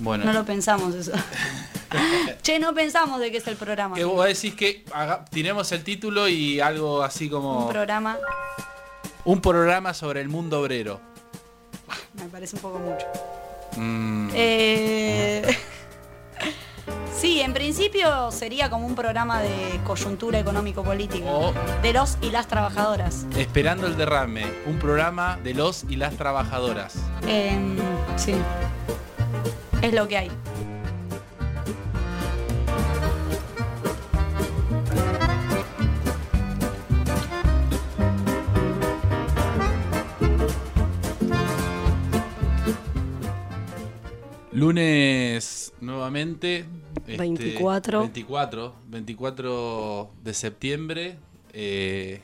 Bueno. No lo pensamos eso. che, no pensamos de qué es el programa. Que vos decís que haga- tiremos el título y algo así como Un programa un programa sobre el mundo obrero. me parece un poco mucho. Mm, Eh, sí, en principio sería como un programa de coyuntura económico-política o de los y las trabajadoras. Esperando el derrame, un programa de los y las trabajadoras. Em, sí. Es lo que hay. Lunes nuevamente. este, 24. 24. 24 de septiembre. eh,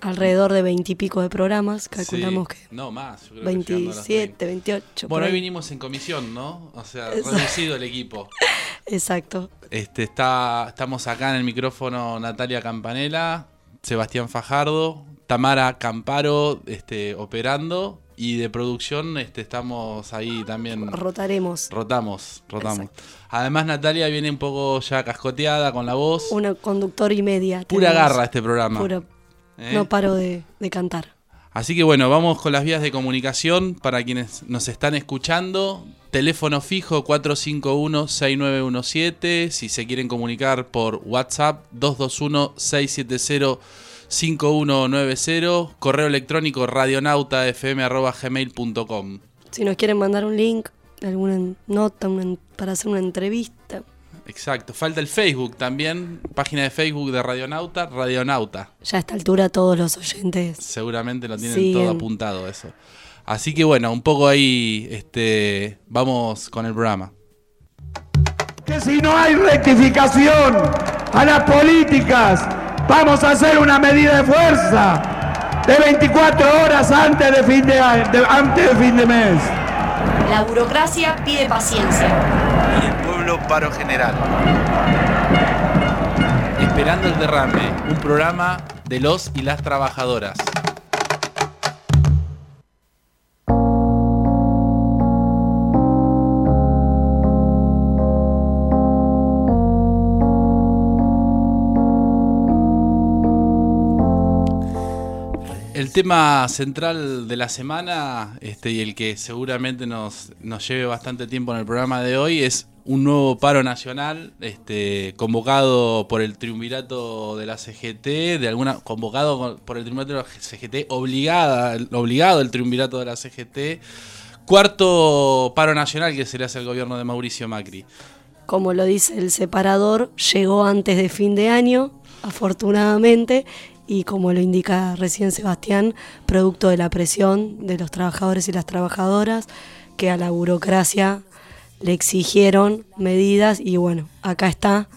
Alrededor de veintipico de programas, calculamos sí, que No, más. yo creo que llegando a los 27, 28. por Bueno, hoy vinimos en comisión, ¿no? O sea, Eso. reducido el equipo. Exacto. Este, está, estamos acá en el micrófono Natalia Campanella, Sebastián Fajardo, Tamara Camparo este, operando y de producción este, estamos ahí también. Rotaremos. Rotamos, rotamos. Además Natalia viene un poco ya cascoteada con la voz. Una conductor y media. Pura tenemos. garra este programa. Pura- ¿eh? No paro de, de cantar. Así que bueno, vamos con las vías de comunicación para quienes nos están escuchando. Teléfono fijo 451-6917. Si se quieren comunicar por WhatsApp 221-670-5190. Correo electrónico radionautafm.gmail.com. Si nos quieren mandar un link, alguna nota una para hacer una entrevista, Exacto. Falta el Facebook también. Página de Facebook de Radionauta, Radionauta. ya a esta altura todos los oyentes. Seguramente lo tienen Siguen. todo apuntado eso. Así que bueno, un poco ahí este, vamos con el programa. que si no hay rectificación a las políticas, vamos a hacer una medida de fuerza de 24 horas antes de fin de, de- antes de, fin de mes. La burocracia pide paciencia. Paro general. Esperando el derrame, un programa de los y las trabajadoras. El tema central de la semana, este, y el que seguramente nos, nos lleve bastante tiempo en el programa de hoy, es un nuevo paro nacional, este, convocado por el triunvirato de la CGT, de alguna, convocado por el triunvirato de la CGT, obligada, obligado el triunvirato de la CGT, cuarto paro nacional que se le hace al gobierno de Mauricio Macri. Como lo dice el separador, llegó antes de fin de año, afortunadamente, y como lo indica recién Sebastián, producto de la presión de los trabajadores y las trabajadoras, que a la burocracia le exigieron medidas y bueno, acá está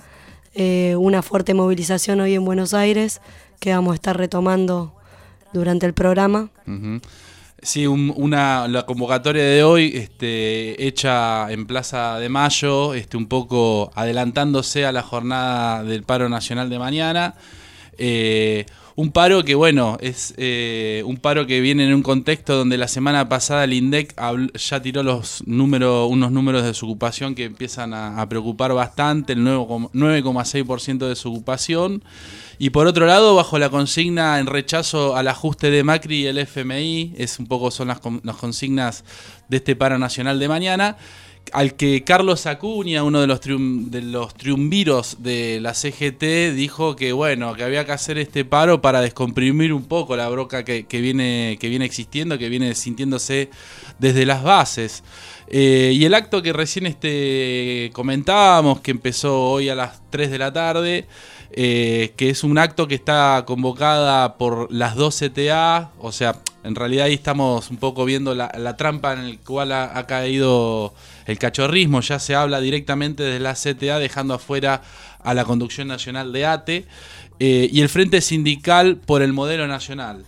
eh, una fuerte movilización hoy en Buenos Aires que vamos a estar retomando durante el programa. Sí, un- una, la convocatoria de hoy, este, hecha en Plaza de Mayo, este, un poco adelantándose a la jornada del paro nacional de mañana. Eh, un paro que, bueno, es eh, un paro que viene en un contexto donde la semana pasada el INDEC ya tiró los números, unos números de desocupación que empiezan a, preocupar bastante, el 9,- 9,6% de desocupación. Y por otro lado, bajo la consigna en rechazo al ajuste de Macri y el FMI, es un poco son las, las consignas de este paro nacional de mañana, al que Carlos Acuña, uno de los, de los triunviros de la CGT, dijo que bueno, que había que hacer este paro para descomprimir un poco la broca que, que viene, que viene existiendo, que viene sintiéndose desde las bases. Eh, y el acto que recién este, comentábamos, que empezó hoy a las 3 de la tarde, eh, que es un acto que está convocada por las dos CTA, o sea, en realidad ahí estamos un poco viendo la, trampa en la cual ha, ha caído el cachorrismo, ya se habla directamente desde la CTA dejando afuera a la conducción nacional de ATE, eh, y el Frente Sindical por el modelo nacional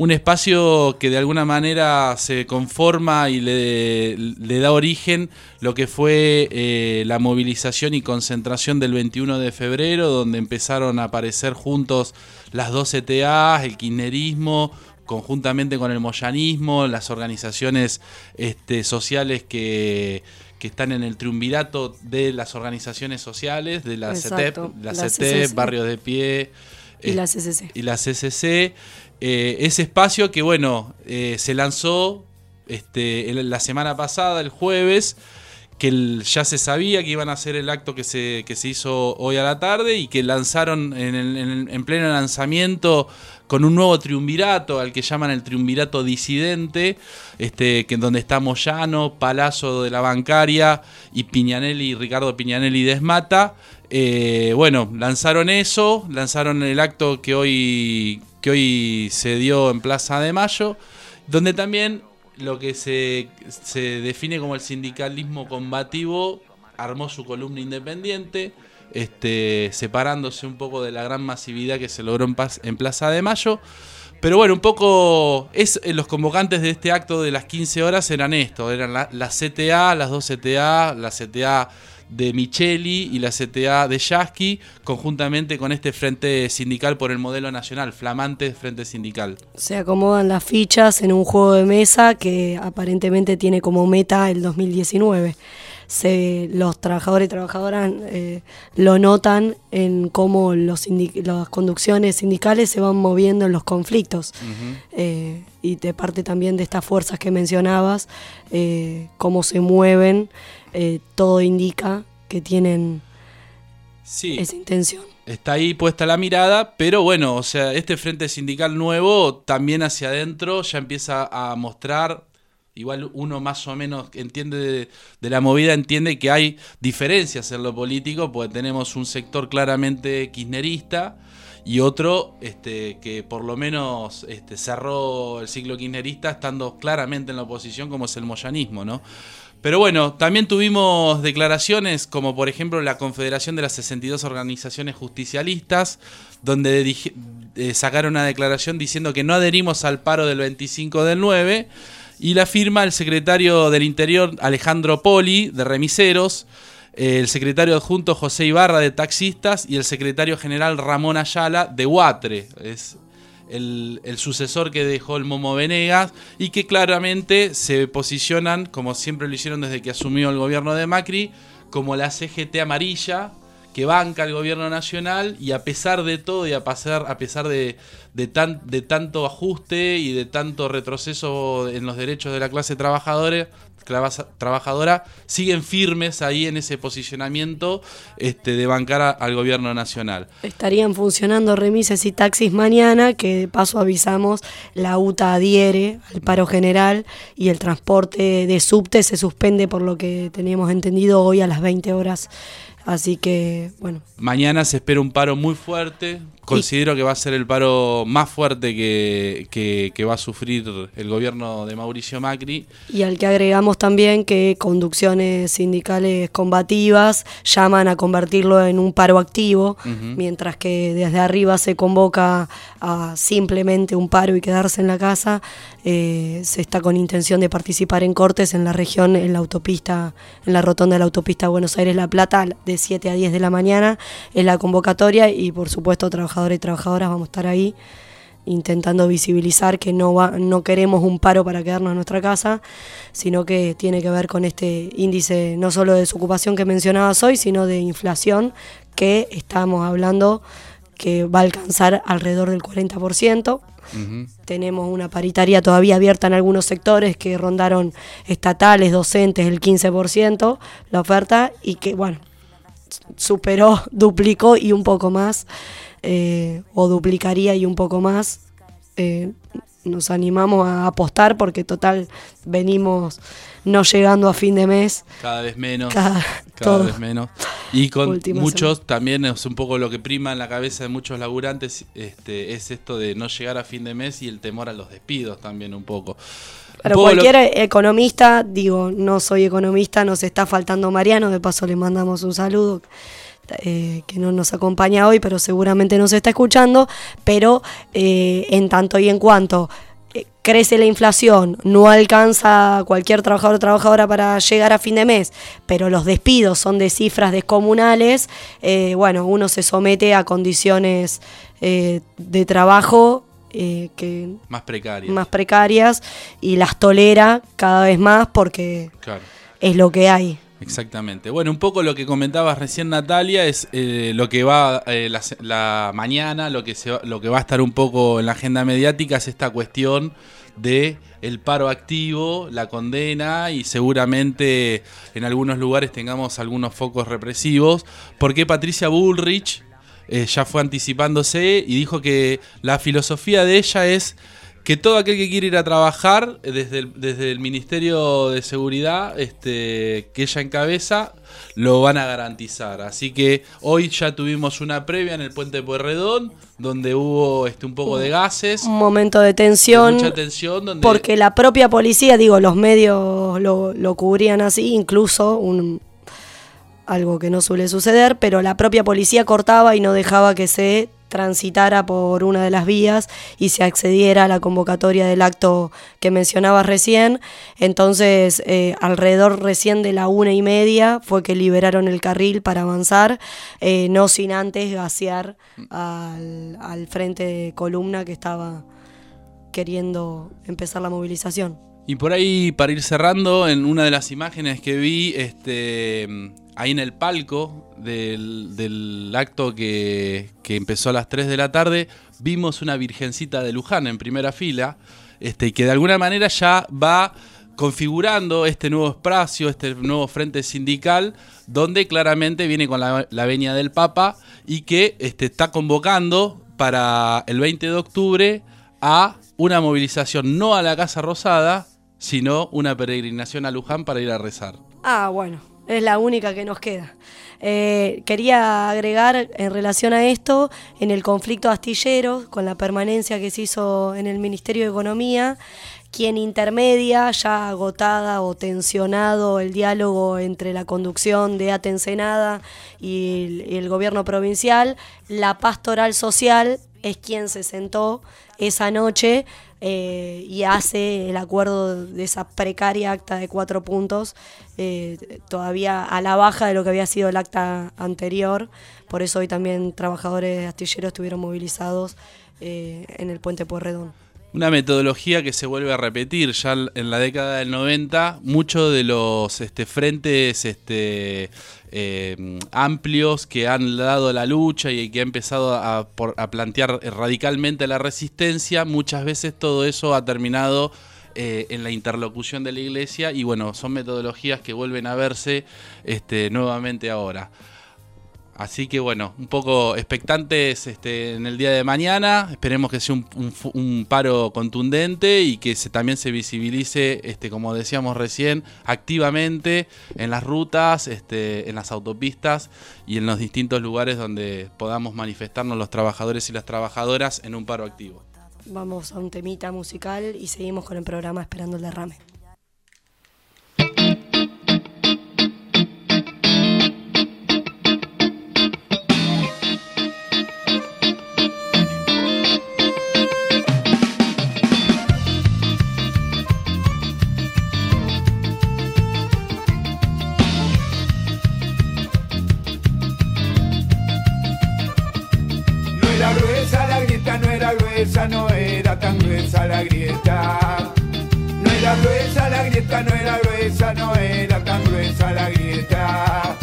un espacio que de alguna manera se conforma y le, le da origen lo que fue eh, la movilización y concentración del 21 de febrero, donde empezaron a aparecer juntos las dos ETA, el kirchnerismo, conjuntamente con el moyanismo, las organizaciones este, sociales que, que están en el triunvirato de las organizaciones sociales, de la CETEP, la, la CETEP, Barrios de Pie. Y la CCC. Y la CCC. Ese espacio que, bueno, se lanzó este, la semana pasada, el jueves, que ya se sabía que iban a hacer el acto que se, que se hizo hoy a la tarde y que lanzaron en, pleno lanzamiento con un nuevo triunvirato, al que llaman el triunvirato disidente, este, que donde está Moyano, Palazzo de la Bancaria y Piñanelli, Ricardo Piñanelli Desmata. Eh, bueno, lanzaron eso, lanzaron el acto que hoy, que hoy se dio en Plaza de Mayo, donde también lo que se, define como el sindicalismo combativo armó su columna independiente, este, separándose un poco de la gran masividad que se logró en, en Plaza de Mayo. Pero bueno, un poco es eh, los convocantes de este acto de las 15 horas eran esto, eran la, la CTA, las dos CTA, la CTA de Micheli y la CTA de Yasky, conjuntamente con este Frente Sindical por el modelo nacional, flamante Frente Sindical. Se acomodan las fichas en un juego de mesa que aparentemente tiene como meta el 2019. Se, los trabajadores y trabajadoras eh, lo notan en cómo los las conducciones sindicales se van moviendo en los conflictos. Eh, y de parte también de estas fuerzas que mencionabas, eh, cómo se mueven todo indica que tienen esa intención. Está ahí puesta la mirada, pero bueno, o sea, este frente sindical nuevo también hacia adentro ya empieza a mostrar, igual uno más o menos entiende de, la movida, entiende que hay diferencias en lo político, porque tenemos un sector claramente kirchnerista y otro este, que por lo menos este, cerró el ciclo kirchnerista estando claramente en la oposición, como es el moyanismo, ¿no? Pero bueno, también tuvimos declaraciones como por ejemplo la Confederación de las 62 Organizaciones Justicialistas, donde eh, sacaron una declaración diciendo que no adherimos al paro del 25 del 9, y la firma el secretario del Interior Alejandro Poli, de Remiseros, el secretario adjunto José Ibarra, de Taxistas, y el secretario general Ramón Ayala, de Huatre. Es el, sucesor que dejó el Momo Venegas y que claramente se posicionan, como siempre lo hicieron desde que asumió el gobierno de Macri, como la CGT amarilla que banca el gobierno nacional y a pesar de todo y a, pasar, a pesar de, de, tan, de tanto ajuste y de tanto retroceso en los derechos de la clase trabajadora, trabajadora siguen firmes ahí en ese posicionamiento este, de bancar al gobierno nacional. Estarían funcionando remises y taxis mañana, que de paso avisamos, la UTA adhiere al paro general y el transporte de subte se suspende por lo que teníamos entendido hoy a las 20 horas Así que, bueno. Mañana se espera un paro muy fuerte. Considero que va a ser el paro más fuerte que, que, va a sufrir el gobierno de Mauricio Macri. Y al que agregamos también que conducciones sindicales combativas llaman a convertirlo en un paro activo, mientras que desde arriba se convoca a simplemente un paro y quedarse en la casa. Eh, se está con intención de participar en cortes en la región, en la autopista, en la rotonda de la autopista Buenos Aires-La Plata, de 7 a 10 de la mañana, en la convocatoria y por supuesto trabajadores y trabajadoras vamos a estar ahí intentando visibilizar que no, va, no queremos un paro para quedarnos en nuestra casa, sino que tiene que ver con este índice no solo de desocupación que mencionabas hoy, sino de inflación que estamos hablando que va a alcanzar alrededor del 40%. Tenemos una paritaria todavía abierta en algunos sectores que rondaron estatales, docentes, el 15% la oferta y que, bueno, superó, duplicó y un poco más, eh, o duplicaría y un poco más. Eh, nos animamos a apostar porque total venimos no llegando a fin de mes. Cada vez menos. Cada, vez menos. Y con muchos también es un poco lo que prima en la cabeza de muchos laburantes este, es esto de no llegar a fin de mes y el temor a los despidos también un poco. Pero cualquier economista, digo, no soy economista, nos está faltando Mariano, de paso le mandamos un saludo. Eh, que no nos acompaña hoy, pero seguramente nos está escuchando, pero eh, en tanto y en cuanto eh, crece la inflación, no alcanza cualquier trabajador o trabajadora para llegar a fin de mes, pero los despidos son de cifras descomunales, bueno, uno se somete a condiciones de trabajo que más precarias. más precarias y las tolera cada vez más porque es lo que hay. Exactamente. Bueno, un poco lo que comentabas recién Natalia es eh, lo que va eh, la, mañana, lo que, se va, lo que va a estar un poco en la agenda mediática es esta cuestión de el paro activo, la condena y seguramente en algunos lugares tengamos algunos focos represivos, porque Patricia Bullrich eh, ya fue anticipándose y dijo que la filosofía de ella es que todo aquel que quiere ir a trabajar eh, desde el, desde el Ministerio de Seguridad este, que ella encabeza, lo van a garantizar. Así que hoy ya tuvimos una previa en el puente de Pueyrredón, donde hubo este, un poco de gases. Un momento de tensión. mucha tensión. Porque la propia policía, digo, los medios lo, lo cubrían así, incluso un, algo que no suele suceder, pero la propia policía cortaba y no dejaba que se transitara por una de las vías y se accediera a la convocatoria del acto que mencionabas recién. Entonces, eh, alrededor recién de la una y media fue que liberaron el carril para avanzar, eh, no sin antes gasear al, al frente de columna que estaba queriendo empezar la movilización. Y por ahí, para ir cerrando, en una de las imágenes que vi, este, ahí en el palco del, acto que, empezó a las 3 de la tarde, vimos una Virgencita de Luján en primera fila, este, que de alguna manera ya va configurando este nuevo espacio, este nuevo frente sindical, donde claramente viene con la, la venia del Papa y que este, está convocando para el 20 de octubre a una movilización no a la Casa Rosada, sino una peregrinación a Luján para ir a rezar. Ah, bueno, es la única que nos queda. Eh, quería agregar en relación a esto, en el conflicto astillero, con la permanencia que se hizo en el Ministerio de Economía, quien intermedia, ya agotada o tensionado el diálogo entre la conducción de Atencenada y el gobierno provincial, la pastoral social es quien se sentó esa noche eh, y hace el acuerdo de esa precaria acta de cuatro puntos eh, todavía a la baja de lo que había sido el acta anterior. Por eso hoy también trabajadores astilleros estuvieron movilizados eh, en el puente Puerredón. Una metodología que se vuelve a repetir ya en la década del 90. Muchos de los este, frentes este, eh, amplios que han dado la lucha y que ha empezado a, plantear radicalmente la resistencia, muchas veces todo eso ha terminado eh, en la interlocución de la iglesia y bueno, son metodologías que vuelven a verse este, nuevamente ahora. Así que bueno, un poco expectantes este, en el día de mañana. Esperemos que sea un, paro contundente y que se, también se visibilice, este, como decíamos recién, activamente en las rutas, este, en las autopistas y en los distintos lugares donde podamos manifestarnos los trabajadores y las trabajadoras en un paro activo. Vamos a un temita musical y seguimos con el programa Esperando el Derrame. No era tan gruesa la grieta. No era gruesa la grieta, no era gruesa, no era tan gruesa la grieta.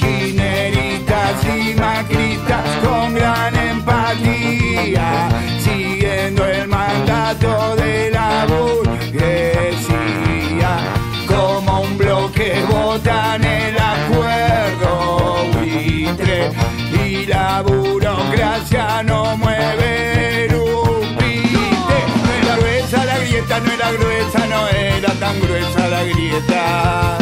Quineritas y macritas con gran empatía, tan gruesa la grieta.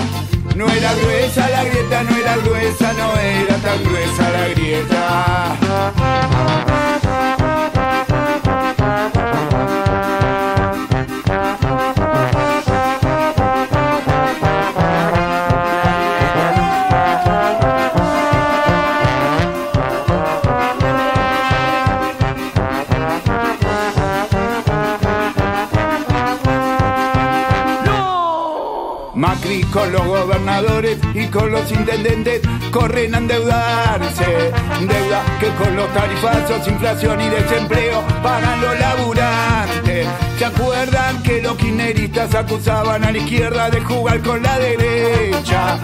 No era gruesa la grieta, no era gruesa, no era tan gruesa la grieta. Gobernadores y con los intendentes corren a endeudarse. Deuda que con los tarifazos, inflación y desempleo pagan los laburantes. ¿Se acuerdan que los kirchneristas acusaban a la izquierda de jugar con la derecha?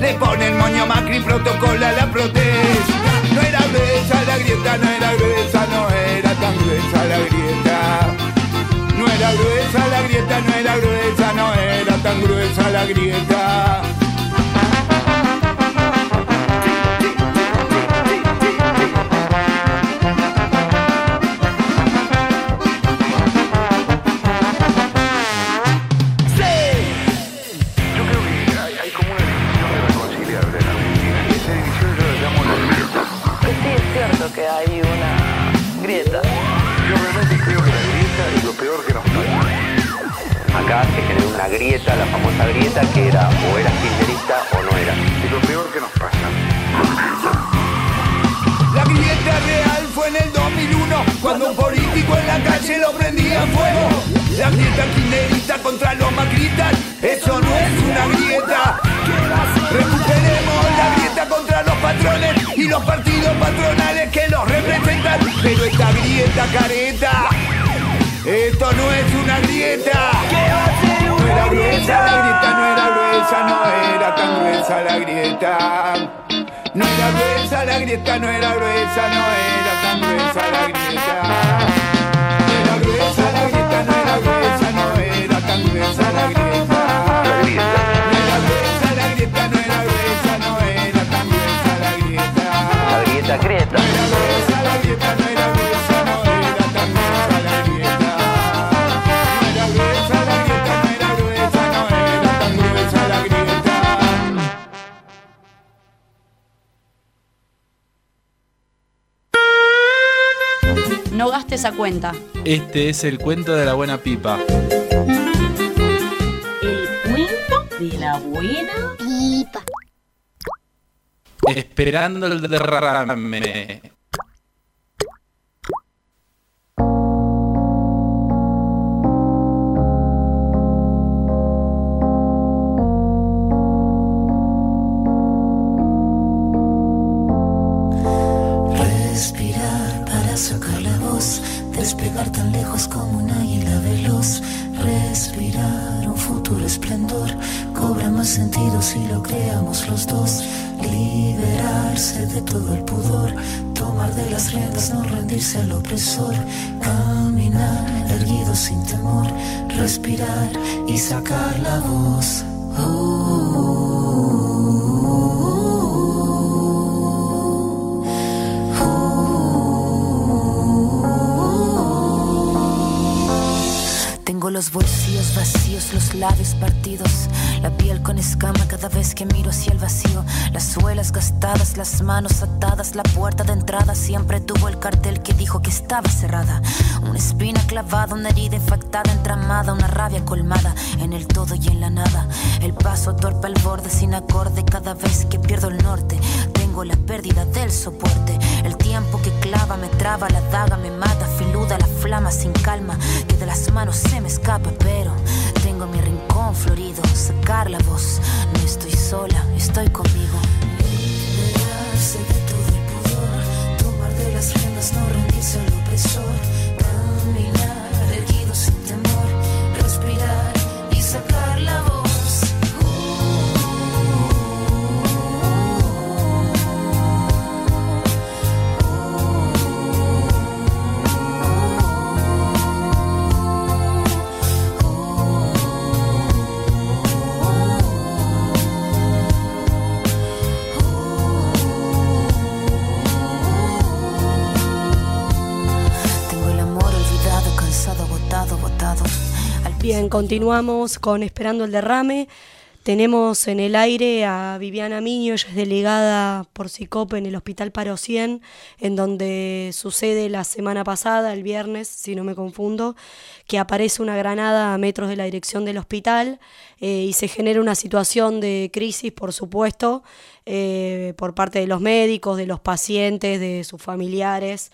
Le pone el moño Macri, protocola la protesta. No era gruesa la grieta, no era gruesa, no era tan gruesa la grieta. No era gruesa la grieta, no era gruesa, no era tan gruesa la grieta. Grieta, grieta, no era gruesa, no era tan gruesa la grieta. Esa cuenta. Este es el cuento de la buena pipa. El cuento de la buena pipa. Esperando el derrame. Si lo creamos los dos. Liberarse de todo el pudor, tomar de las riendas, no rendirse al opresor. Caminar erguido sin temor, respirar y sacar la voz. Tengo los bolsillos vacíos, los labios partidos, la piel con escama cada vez que miro hacia el vacío, las suelas gastadas, las manos atadas, la puerta de entrada siempre tuvo el cartel que dijo que estaba cerrada. Una espina clavada, una herida infectada, entramada, una rabia colmada en el todo y en la nada. El paso torpe al borde sin acorde cada vez que pierdo el norte. Tengo la pérdida del soporte, el tiempo que clava me traba, la daga me mata, filuda la flama sin calma, que de las manos se me escapa, pero tengo mi rincón florido, sacar la voz, no estoy sola, estoy conmigo. Liberarse de todo el pudor, tomar de las riendas, no rendirse al opresor, caminar Continuamos con Esperando el Derrame. Tenemos en el aire a Viviana Miño, ella es delegada por SICOP en el Hospital Paro 100, en donde sucede la semana pasada, el viernes, si no me confundo, que aparece una granada a metros de la dirección del hospital eh, y se genera una situación de crisis, por supuesto, eh, por parte de los médicos, de los pacientes, de sus familiares.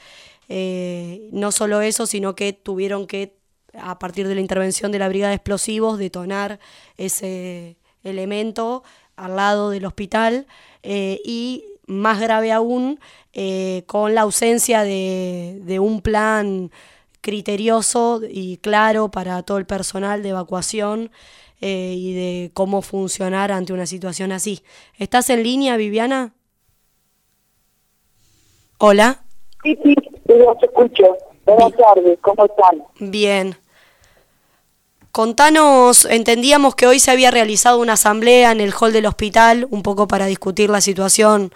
Eh, no solo eso, sino que tuvieron que a partir de la intervención de la Brigada de Explosivos, detonar ese elemento al lado del hospital eh, y más grave aún, eh, con la ausencia de, de un plan criterioso y claro para todo el personal de evacuación eh, y de cómo funcionar ante una situación así. ¿Estás en línea, Viviana? Hola. Sí, sí, escucho. Buenas tardes, ¿cómo están? Bien. Contanos, entendíamos que hoy se había realizado una asamblea en el hall del hospital, un poco para discutir la situación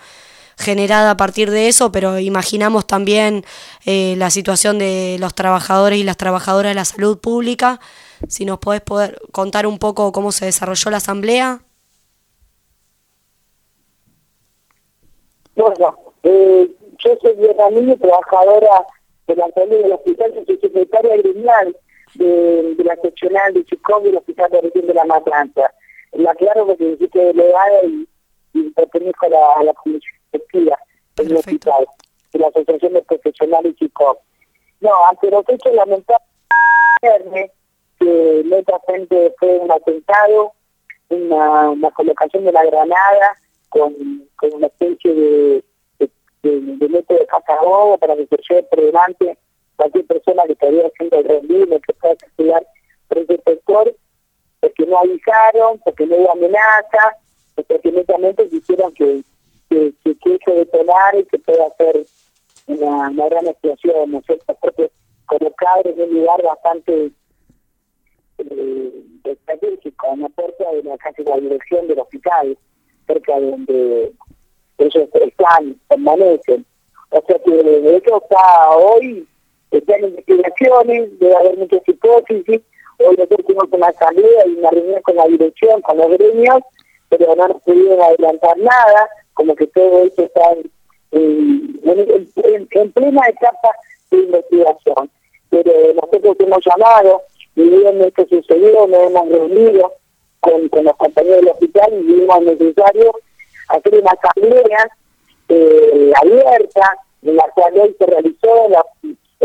generada a partir de eso, pero imaginamos también eh, la situación de los trabajadores y las trabajadoras de la salud pública. Si nos podés poder contar un poco cómo se desarrolló la asamblea. Bueno, eh, yo soy niña trabajadora de la salud del hospital, soy secretaria gremial de, de, la seccional de Chicago del Hospital de Origen de la Matanza. La aclaro porque soy delegada y, y pertenezco a la, a la comisión directiva del hospital, de la Asociación de Profesionales Chicago. No, ante los hechos lamentables que netamente fue un atentado, una, una colocación de la granada con, con una especie de, de, de, de método de para que se lleve por delante cualquier persona que estaría haciendo el rendible, que pueda circular por ese sector, porque no avisaron, porque no hubo amenaza, porque netamente quisieron que, que, que, eso y que pueda hacer una, una gran explosión, ¿no es cierto? Porque colocar en un lugar bastante eh, estratégico, en la puerta de la, casi la dirección del hospital, cerca de donde ellos están, permanecen. O sea que de hecho está hoy, están investigaciones, debe haber muchas hipótesis. Hoy nosotros tuvimos una asamblea y una reunión con la dirección, con los gremios, pero no pudieron adelantar nada, como que todo esto está en, en, en, en plena etapa de investigación. Pero nosotros hemos llamado y bien esto sucedió, nos hemos reunido con, los compañeros del hospital y vimos necesario hacer una asamblea eh, abierta, en la cual hoy se realizó la,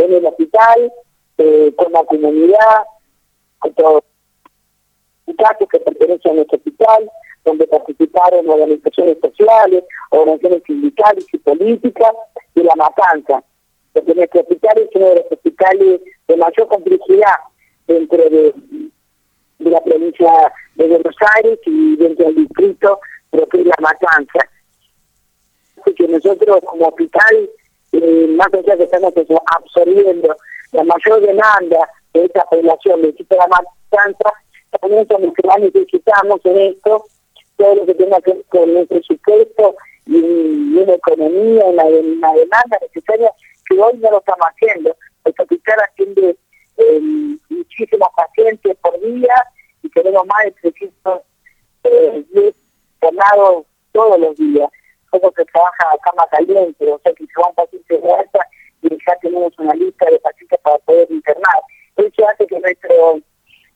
en el hospital, eh, con la comunidad, con todos los casos que pertenecen a nuestro hospital, donde participaron organizaciones sociales, organizaciones sindicales y políticas de la matanza. Porque nuestro hospital es uno de los hospitales de mayor complejidad dentro de, la provincia de Buenos Aires y dentro del distrito lo que es la matanza. Así que nosotros como hospital, eh, más allá que estamos absorbiendo la mayor demanda de esta población del sitio de matanza, también somos que necesitamos en esto, todo lo que tenga que ver con el presupuesto y, una economía, una, demanda necesaria que hoy no lo estamos haciendo. El hospital atiende eh, muchísimos pacientes por día y tenemos más de 300 eh, internados todos los días. Como que trabaja a cama caliente, o sea que se van pacientes de alta y ya tenemos una lista de pacientes para poder internar. Eso hace que nuestro,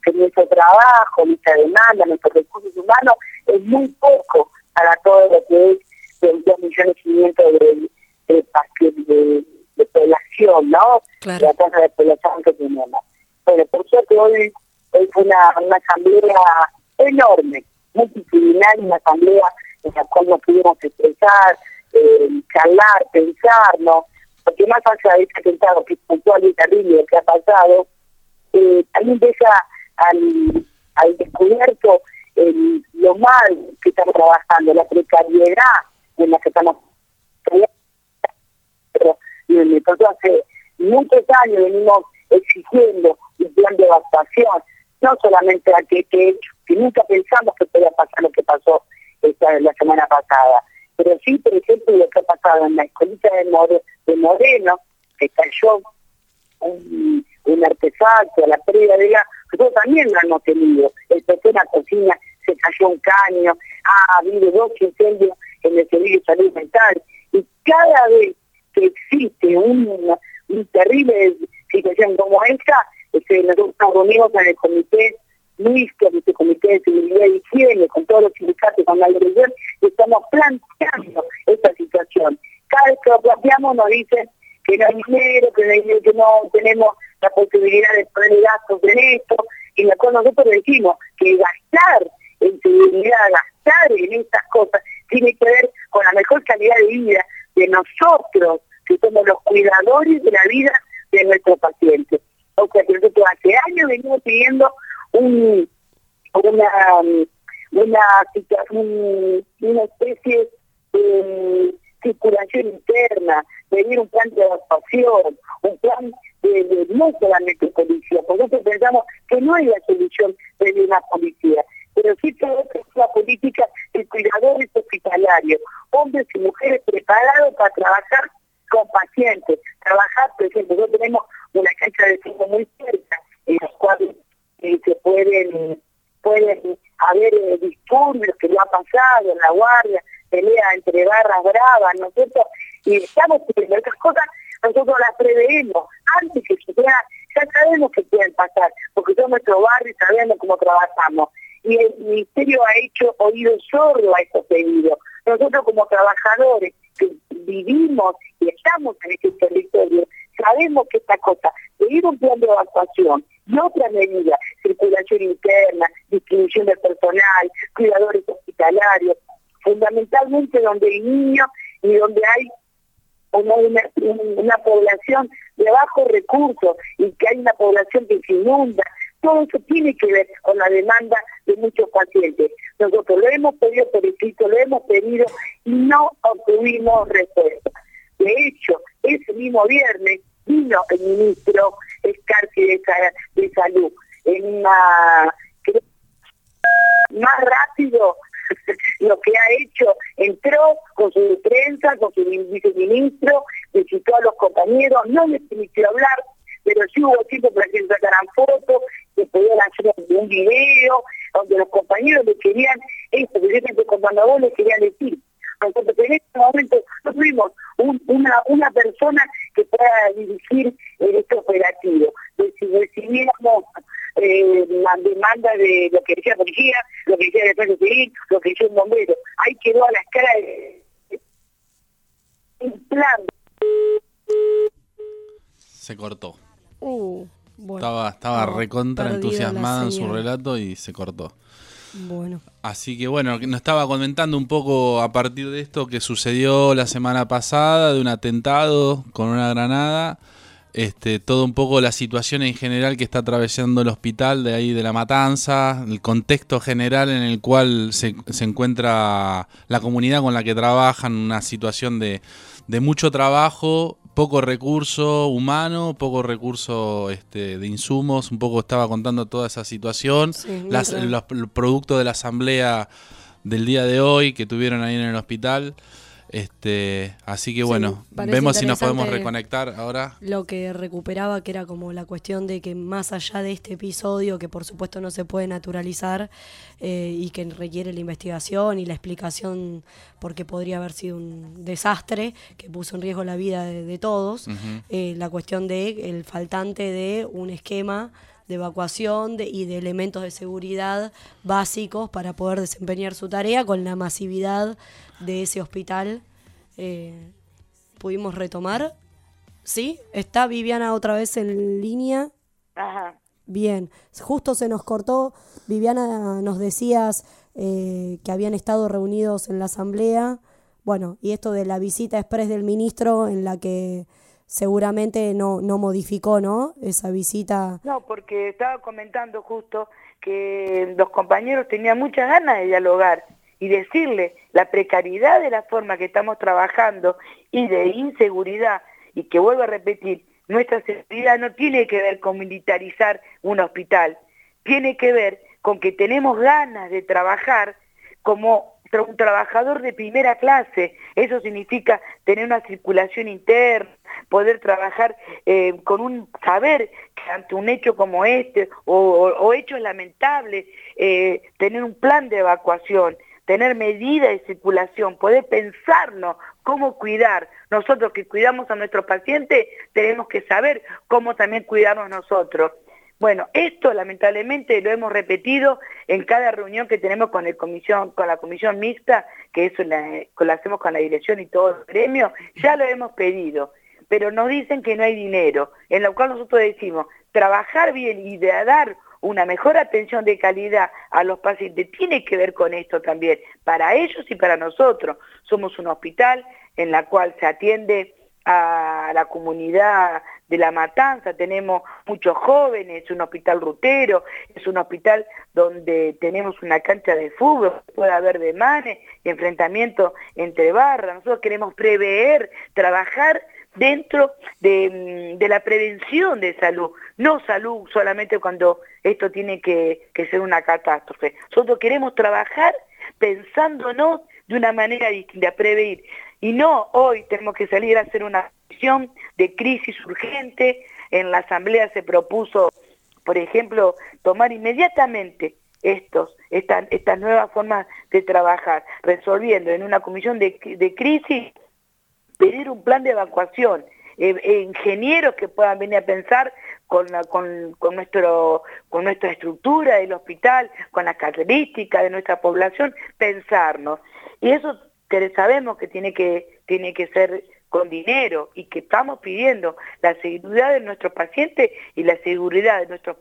que nuestro trabajo, nuestra demanda, nuestros recursos humanos es muy poco para todo lo que es de 2 millones y de, de, de, de población, ¿no? Claro. La tasa de población que tenemos. Bueno, por suerte hoy, hoy fue una, una asamblea enorme, multitudinaria, una asamblea en la cual nos pudimos expresar, eh, charlar, pensar, ¿no? Porque más allá de este atentado que es puntual y terrible que ha pasado, eh, también deja al, al descubierto lo mal que estamos trabajando, la precariedad en la que estamos pero hace muchos años venimos exigiendo un plan de evacuación, no solamente aquel que, que nunca pensamos que podía pasar lo que pasó la semana pasada, pero sí, por ejemplo, lo que ha pasado en la escuelita de, More, de Moreno, que cayó un, un artefacto la pérdida de la... Nosotros también lo hemos tenido. El la cocina se cayó un caño, ha habido dos incendios en el servicio de salud mental, y cada vez que existe un, un terrible situación como esta, este, nosotros nos reunimos en el comité mixto, este comité de seguridad y higiene, con todos los sindicatos, con la dirección, estamos planteando esta situación. Cada vez que lo planteamos nos dicen que no hay dinero, que no, que no tenemos la posibilidad de poner gastos en esto, y nosotros decimos que gastar en seguridad, gastar en estas cosas, tiene que ver con la mejor calidad de vida de nosotros, que somos los cuidadores de la vida de nuestros pacientes. O sea, que nosotros hace años venimos pidiendo un, una, una, una especie de circulación interna, pedir un plan de adaptación, un plan de, no solamente policía, porque nosotros pensamos que no hay la solución de una policía, pero sí todo es la política de cuidadores hospitalarios, hombres y mujeres preparados para trabajar con pacientes, trabajar, por ejemplo, nosotros tenemos una cancha de fútbol muy cerca, en los cuales se pueden, pueden haber eh, disturbios que no ha pasado en la guardia, pelea entre barras bravas, nosotros, y estamos pidiendo estas cosas, nosotros las preveemos antes que suceda, ya sabemos que pueden pasar, porque somos nuestro barrio y sabemos cómo trabajamos. Y el Ministerio ha hecho oído sordo a estos pedidos. Nosotros como trabajadores que vivimos y estamos en este territorio, sabemos que esta cosa, pedir un plan de evacuación y otra medida, circulación interna, distribución de personal, cuidadores hospitalarios, fundamentalmente donde hay niños y donde hay una, población de bajos recursos y que hay una población que se inunda. Todo eso tiene que ver con la demanda de muchos pacientes. Nosotros lo hemos pedido por escrito, lo hemos pedido y no obtuvimos respuesta. De hecho, ese mismo viernes vino el ministro Escarci de, de Salud en más rápido lo que ha hecho, entró con su prensa, con su viceministro, visitó a los compañeros, no les permitió hablar, pero sí hubo tiempo para que sacaran fotos, que pudieran hacer un video, donde los compañeros le querían esto, que cuando vos le querían decir. Nosotros en este momento no tuvimos una, una persona que pueda dirigir este operativo. Si recibiéramos eh, la demanda de lo que decía policía, lo que decía defensa civil, lo que decía un bombero. Ahí quedó a la escala de... plan. Se cortó. Uh, estaba estaba recontra entusiasmada en su relato y se cortó. Bueno. Así que bueno, nos estaba comentando un poco a partir de esto que sucedió la semana pasada, de un atentado con una granada este, todo un poco la situación en general que está atravesando el hospital de ahí de la matanza, el contexto general en el cual se, se encuentra la comunidad con la que trabajan, una situación de, de mucho trabajo, poco recurso humano, poco recurso este, de insumos, un poco estaba contando toda esa situación, las, los, productos de la asamblea del día de hoy que tuvieron ahí en el hospital. Este, así que bueno, vemos si nos podemos reconectar ahora. Lo que recuperaba, que era como la cuestión de que más allá de este episodio, que por supuesto no se puede naturalizar eh, y que requiere la investigación y la explicación porque podría haber sido un desastre que puso en riesgo la vida de, todos, eh, la cuestión de el faltante de un esquema de evacuación y de elementos de seguridad básicos para poder desempeñar su tarea con la masividad de ese hospital eh, pudimos retomar. ¿Sí? ¿Está Viviana otra vez en línea? Ajá. Bien, justo se nos cortó. Viviana, nos decías eh, que habían estado reunidos en la asamblea. Bueno, y esto de la visita express del ministro en la que seguramente no, no modificó, ¿no? Esa visita. No, porque estaba comentando justo que los compañeros tenían muchas ganas de dialogar y decirle la precariedad de la forma que estamos trabajando y de inseguridad, y que vuelvo a repetir, nuestra seguridad no tiene que ver con militarizar un hospital, tiene que ver con que tenemos ganas de trabajar como un trabajador de primera clase. Eso significa tener una circulación interna, poder trabajar eh, con un saber que ante un hecho como este o, hechos lamentables, eh, tener un plan de evacuación tener medida de circulación, poder pensarnos cómo cuidar. Nosotros que cuidamos a nuestros pacientes tenemos que saber cómo también cuidarnos nosotros. Bueno, esto lamentablemente lo hemos repetido en cada reunión que tenemos con, la comisión mixta, que eso lo hacemos con la dirección y todo el gremio, ya lo hemos pedido, pero nos dicen que no hay dinero, en lo cual nosotros decimos, trabajar bien y de dar una mejor atención de calidad a los pacientes. Tiene que ver con esto también, para ellos y para nosotros. Somos un hospital en la cual se atiende a la comunidad de la matanza, tenemos muchos jóvenes, es un hospital rutero, es un hospital donde tenemos una cancha de fútbol, puede haber demanes y enfrentamientos entre barras, nosotros queremos prever, trabajar dentro de, mm, la prevención de salud, no salud solamente cuando esto tiene que, ser una catástrofe. Nosotros queremos trabajar pensándonos de una manera distinta, prevenir. Y no hoy tenemos que salir a hacer una visión de crisis urgente. En la Asamblea se propuso, por ejemplo, tomar inmediatamente estos, estas, nuevas formas de trabajar, resolviendo en una comisión de, de crisis, pedir un plan de evacuación, eh, eh, ingenieros que puedan venir a pensar con, con, con, nuestro, con nuestra estructura del hospital, con las características de nuestra población, pensarnos. Y eso sabemos que tiene que, tiene que ser con dinero y que estamos pidiendo la seguridad de nuestros pacientes y la seguridad de nuestros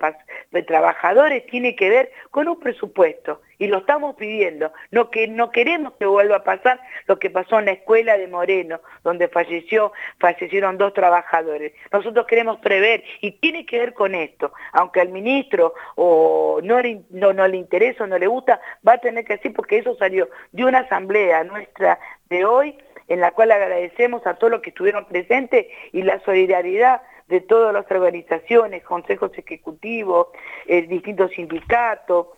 trabajadores tiene que ver con un presupuesto y lo estamos pidiendo. No, que, no queremos que vuelva a pasar lo que pasó en la escuela de Moreno, donde falleció, fallecieron dos trabajadores. Nosotros queremos prever y tiene que ver con esto. Aunque al ministro o no, no, no le interesa o no le gusta, va a tener que decir porque eso salió de una asamblea nuestra de hoy en la cual agradecemos a todos los que estuvieron presentes y la solidaridad de todas las organizaciones, consejos ejecutivos, eh, distintos sindicatos,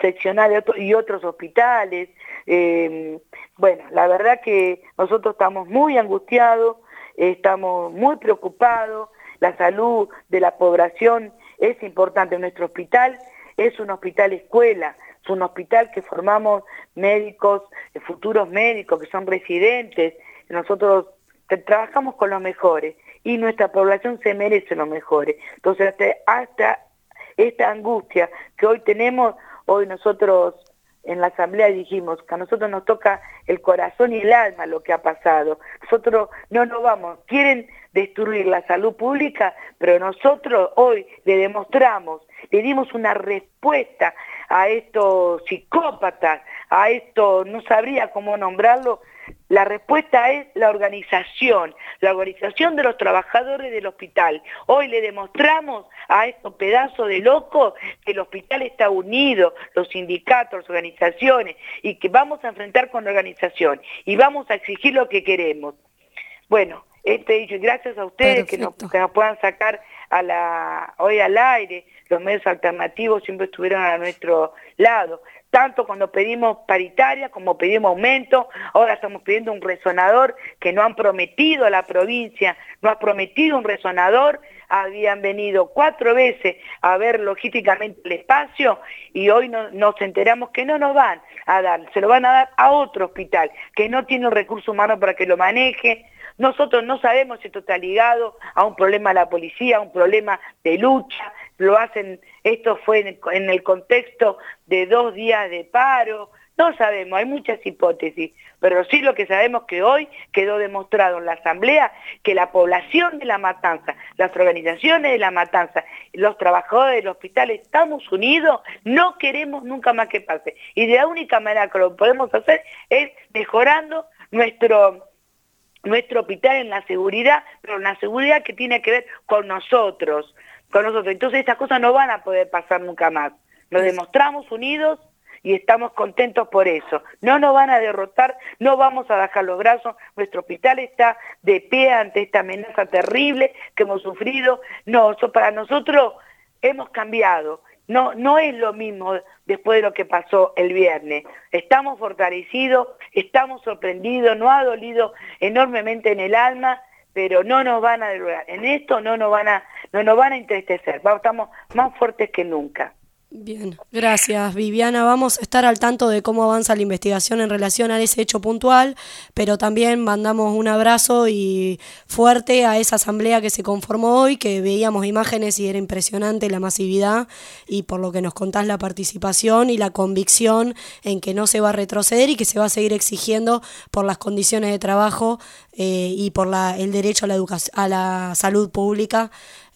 seccionales y otros hospitales. Em, bueno, la verdad que nosotros estamos muy angustiados, estamos muy preocupados, la salud de la población es importante. Nuestro hospital es un hospital escuela, es un hospital que formamos médicos, eh, futuros médicos que son residentes, nosotros trabajamos con los mejores y nuestra población se merece los mejores. Entonces hasta, esta angustia que hoy tenemos, hoy nosotros en la asamblea dijimos que a nosotros nos toca el corazón y el alma lo que ha pasado. Nosotros no nos vamos, quieren destruir la salud pública, pero nosotros hoy le demostramos, le dimos una respuesta a estos psicópatas, a esto, no sabría cómo nombrarlo, la respuesta es la organización, la organización de los trabajadores del hospital. Hoy le demostramos a estos pedazos de locos que el hospital está unido, los sindicatos, las organizaciones, y que vamos a enfrentar con la organización y vamos a exigir lo que queremos. Bueno, este dicho, y gracias a ustedes que nos, que nos, puedan sacar a la, hoy al aire, los medios alternativos siempre estuvieron a nuestro lado, tanto cuando pedimos paritaria como pedimos aumento, ahora estamos pidiendo un resonador que no han prometido a la provincia, no ha prometido un resonador, habían venido cuatro veces a ver logísticamente el espacio y hoy nos enteramos que no nos van a dar, se lo van a dar a otro hospital que no tiene el recurso humano para que lo maneje, nosotros no sabemos si esto está ligado a un problema de la policía, a un problema de lucha, lo hacen, esto fue en el contexto de dos días de paro, no sabemos, hay muchas hipótesis, pero sí lo que sabemos que hoy quedó demostrado en la Asamblea que la población de la matanza, las organizaciones de la matanza, los trabajadores del hospital estamos unidos, no queremos nunca más que pase. Y de la única manera que lo podemos hacer es mejorando nuestro nuestro hospital en la seguridad, pero en la seguridad que tiene que ver con nosotros, con nosotros. Entonces estas cosas no van a poder pasar nunca más. Nos demostramos unidos y estamos contentos por eso. No nos van a derrotar, no vamos a bajar los brazos, nuestro hospital está de pie ante esta amenaza terrible que hemos sufrido. No, para nosotros hemos cambiado no, no es lo mismo después de lo que pasó el viernes. Estamos fortalecidos, estamos sorprendidos, no ha dolido enormemente en el alma, pero no nos van a derrotar. En esto no nos van a, no nos van a entristecer. Estamos más fuertes que nunca. Bien, gracias Viviana. Vamos a estar al tanto de cómo avanza la investigación en relación a ese hecho puntual, pero también mandamos un abrazo y fuerte a esa asamblea que se conformó hoy, que veíamos imágenes y era impresionante la masividad y por lo que nos contás la participación y la convicción en que no se va a retroceder y que se va a seguir exigiendo por las condiciones de trabajo eh, y por la, el derecho a la, a la salud pública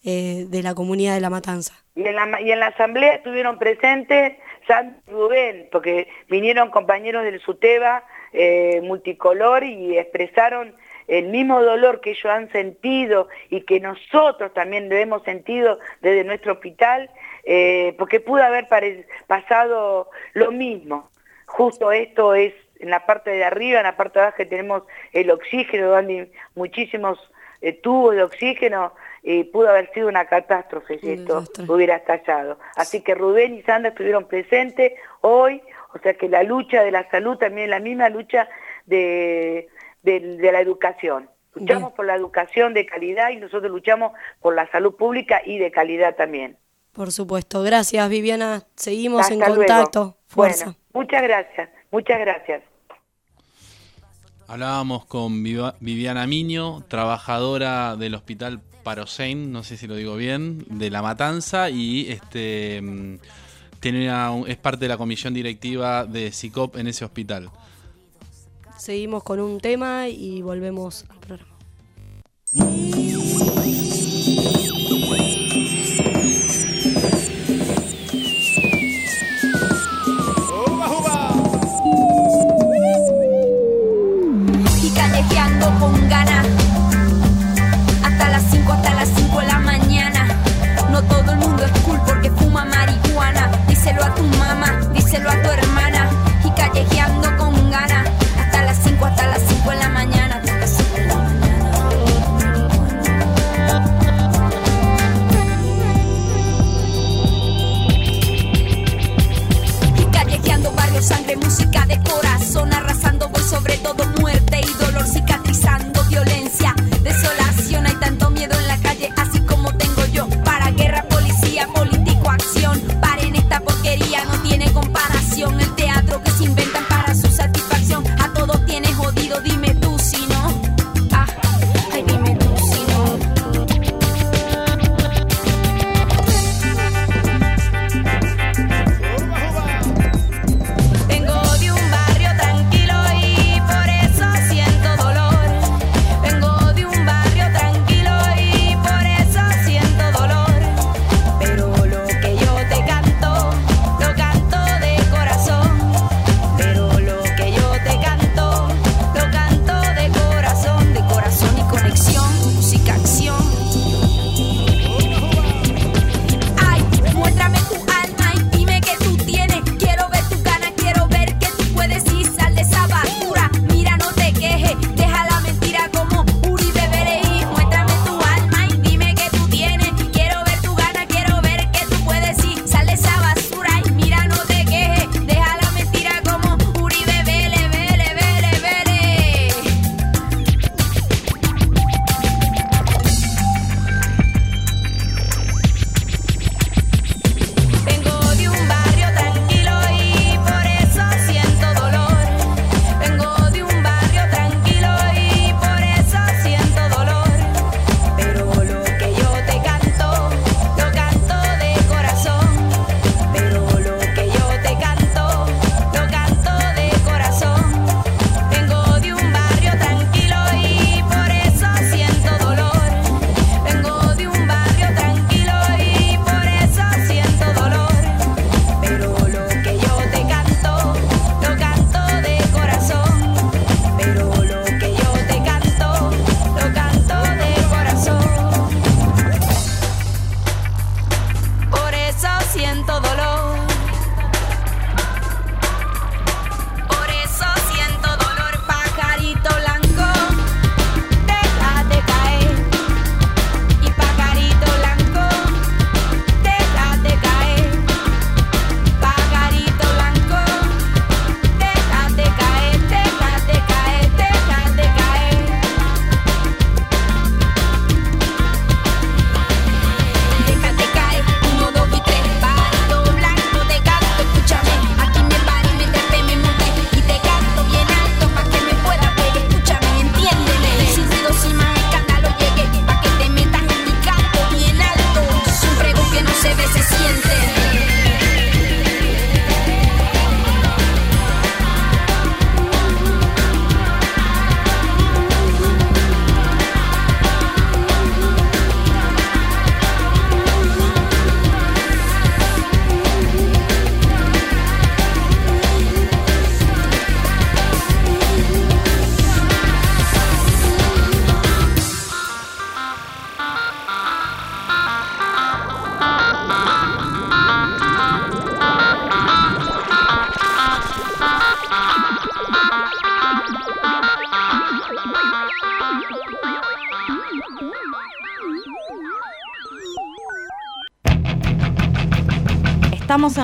eh, de la comunidad de La Matanza. Y en la, y en la asamblea estuvieron presentes San Rubén, porque vinieron compañeros del SUTEBA eh, multicolor y expresaron el mismo dolor que ellos han sentido y que nosotros también lo hemos sentido desde nuestro hospital, eh, porque pudo haber pasado lo mismo. Justo esto es en la parte de arriba, en la parte de abajo que tenemos el oxígeno, donde muchísimos eh, tubos de oxígeno, y pudo haber sido una catástrofe si esto hubiera estallado. Así que Rubén y Sandra estuvieron presentes hoy, o sea que la lucha de la salud también es la misma lucha de, la educación. Luchamos por la educación de calidad y nosotros luchamos por la salud pública y de calidad también. Por supuesto. Gracias, Viviana. Seguimos en contacto. Fuerza. muchas gracias. Muchas gracias. Hablábamos con Viviana Miño, trabajadora del Hospital Parosein, no sé si lo digo bien, de La Matanza y este mm, tiene es parte de la comisión directiva de SICOP en ese hospital. Seguimos con un tema y volvemos al programa.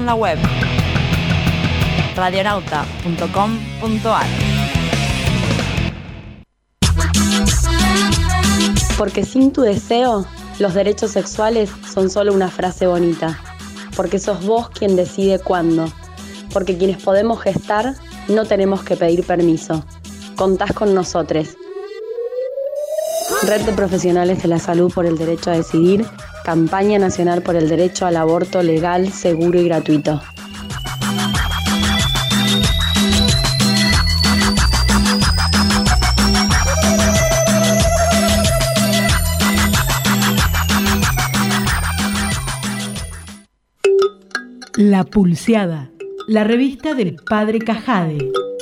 En la web radionauta.com.ar. Porque sin tu deseo, los derechos sexuales son solo una frase bonita. Porque sos vos quien decide cuándo. Porque quienes podemos gestar, no tenemos que pedir permiso. Contás con nosotros. Red de Profesionales de la Salud por el Derecho a Decidir, Campaña Nacional por el Derecho al Aborto Legal, Seguro y Gratuito. La Pulseada, la revista del Padre Cajade.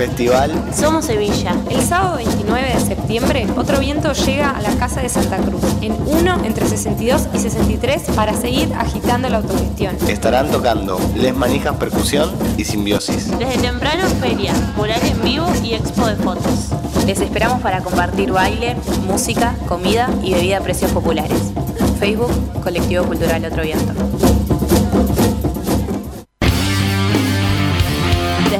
Festival. Somos Sevilla. El sábado 29 de septiembre, otro viento llega a la Casa de Santa Cruz, en 1 entre 62 y 63, para seguir agitando la autogestión. Estarán tocando Les Manijas Percusión y Simbiosis. Desde temprano feria, mural en vivo y expo de fotos. Les esperamos para compartir baile, música, comida y bebida a precios populares. Facebook, Colectivo Cultural Otro Viento.